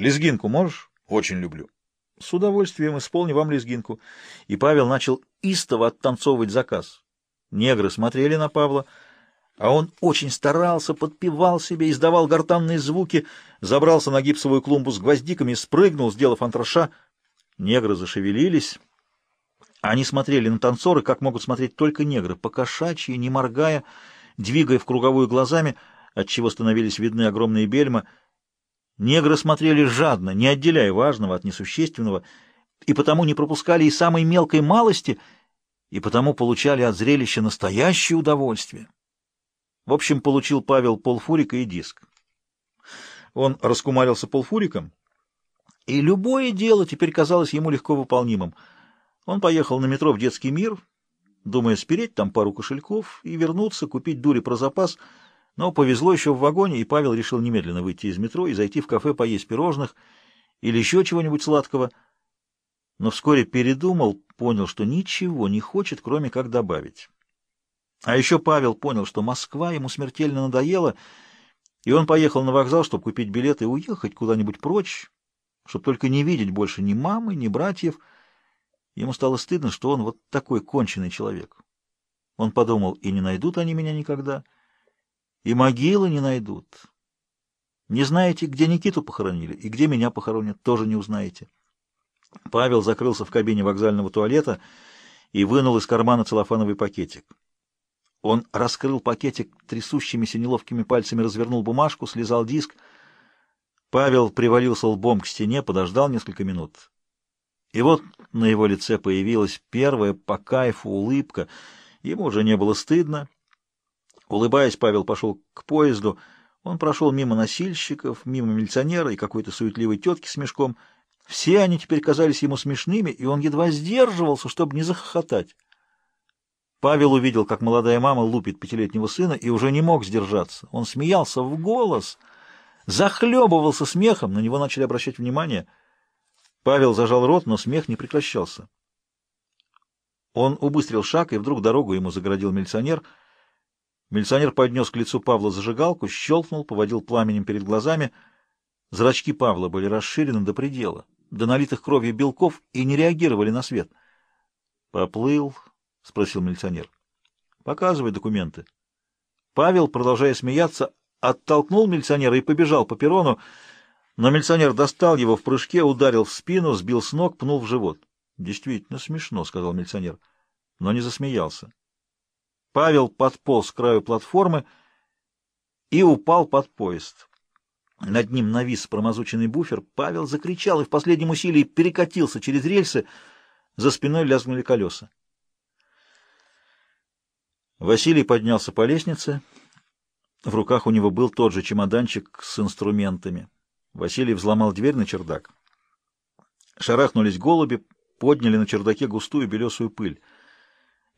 Лезгинку можешь? Очень люблю. С удовольствием исполню вам лезгинку. И Павел начал истово оттанцовывать заказ. Негры смотрели на Павла, а он очень старался, подпевал себе, издавал гортанные звуки, забрался на гипсовую клумбу с гвоздиками, спрыгнул, сделав антраша. Негры зашевелились. Они смотрели на танцоры, как могут смотреть только негры, покошачьи, не моргая, двигая в круговую глазами, отчего становились видны огромные бельма. Негры смотрели жадно, не отделяя важного от несущественного, и потому не пропускали и самой мелкой малости, и потому получали от зрелища настоящее удовольствие. В общем, получил Павел полфурика и диск. Он раскумарился полфуриком, и любое дело теперь казалось ему легко выполнимым. Он поехал на метро в детский мир, думая спереть там пару кошельков и вернуться, купить дури про запас, но повезло еще в вагоне, и Павел решил немедленно выйти из метро и зайти в кафе поесть пирожных или еще чего-нибудь сладкого, но вскоре передумал, понял, что ничего не хочет, кроме как добавить. А еще Павел понял, что Москва ему смертельно надоела, и он поехал на вокзал, чтобы купить билет и уехать куда-нибудь прочь, чтобы только не видеть больше ни мамы, ни братьев. Ему стало стыдно, что он вот такой конченый человек. Он подумал, и не найдут они меня никогда, и могилы не найдут. Не знаете, где Никиту похоронили, и где меня похоронят, тоже не узнаете. Павел закрылся в кабине вокзального туалета и вынул из кармана целлофановый пакетик. Он раскрыл пакетик трясущимися неловкими пальцами, развернул бумажку, слезал диск. Павел привалился лбом к стене, подождал несколько минут. И вот на его лице появилась первая по кайфу улыбка. Ему уже не было стыдно. Улыбаясь, Павел пошел к поезду. Он прошел мимо носильщиков, мимо милиционера и какой-то суетливой тетки с мешком. Все они теперь казались ему смешными, и он едва сдерживался, чтобы не захохотать. Павел увидел, как молодая мама лупит пятилетнего сына, и уже не мог сдержаться. Он смеялся в голос, захлебывался смехом, на него начали обращать внимание. Павел зажал рот, но смех не прекращался. Он убыстрил шаг, и вдруг дорогу ему загородил милиционер. Милиционер поднес к лицу Павла зажигалку, щелкнул, поводил пламенем перед глазами. Зрачки Павла были расширены до предела, до налитых кровью белков, и не реагировали на свет. Поплыл, — спросил милиционер. — Показывай документы. Павел, продолжая смеяться, оттолкнул милиционера и побежал по перрону, но милиционер достал его в прыжке, ударил в спину, сбил с ног, пнул в живот. — Действительно смешно, — сказал милиционер, но не засмеялся. Павел подполз к краю платформы и упал под поезд. Над ним навис промазученный буфер. Павел закричал и в последнем усилии перекатился через рельсы. За спиной лязгнули колеса. Василий поднялся по лестнице. В руках у него был тот же чемоданчик с инструментами. Василий взломал дверь на чердак. Шарахнулись голуби, подняли на чердаке густую белесую пыль.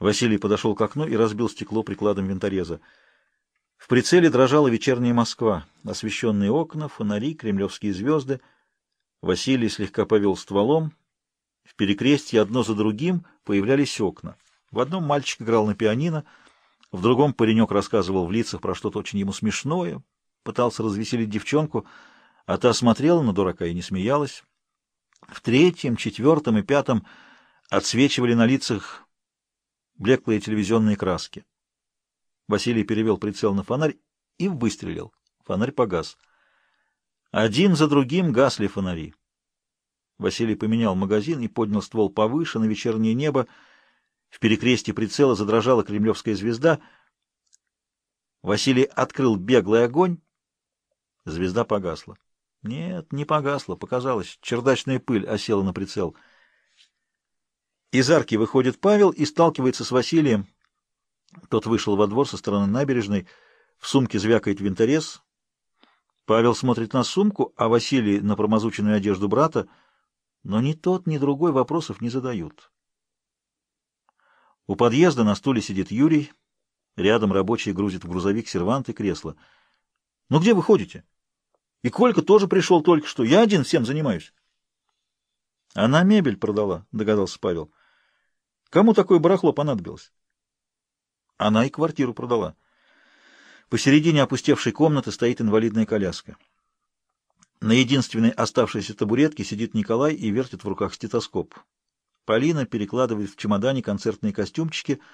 Василий подошел к окну и разбил стекло прикладом винтореза. В прицеле дрожала вечерняя Москва, освещенные окна, фонари, кремлевские звезды. Василий слегка повел стволом. В перекрестье одно за другим появлялись окна. В одном мальчик играл на пианино — в другом паренек рассказывал в лицах про что-то очень ему смешное, пытался развеселить девчонку, а та смотрела на дурака и не смеялась. В третьем, четвертом и пятом отсвечивали на лицах блеклые телевизионные краски. Василий перевел прицел на фонарь и выстрелил. Фонарь погас. Один за другим гасли фонари. Василий поменял магазин и поднял ствол повыше на вечернее небо, в перекрестье прицела задрожала кремлевская звезда. Василий открыл беглый огонь. Звезда погасла. Нет, не погасла, показалось. Чердачная пыль осела на прицел. Из арки выходит Павел и сталкивается с Василием. Тот вышел во двор со стороны набережной. В сумке звякает винторез. Павел смотрит на сумку, а Василий на промазученную одежду брата. Но ни тот, ни другой вопросов не задают. У подъезда на стуле сидит Юрий. Рядом рабочий грузит в грузовик сервант и кресло. «Ну где вы ходите?» «И Колька тоже пришел только что. Я один всем занимаюсь». «Она мебель продала», — догадался Павел. «Кому такое барахло понадобилось?» Она и квартиру продала. Посередине опустевшей комнаты стоит инвалидная коляска. На единственной оставшейся табуретке сидит Николай и вертит в руках стетоскоп. Полина перекладывает в чемодане концертные костюмчики —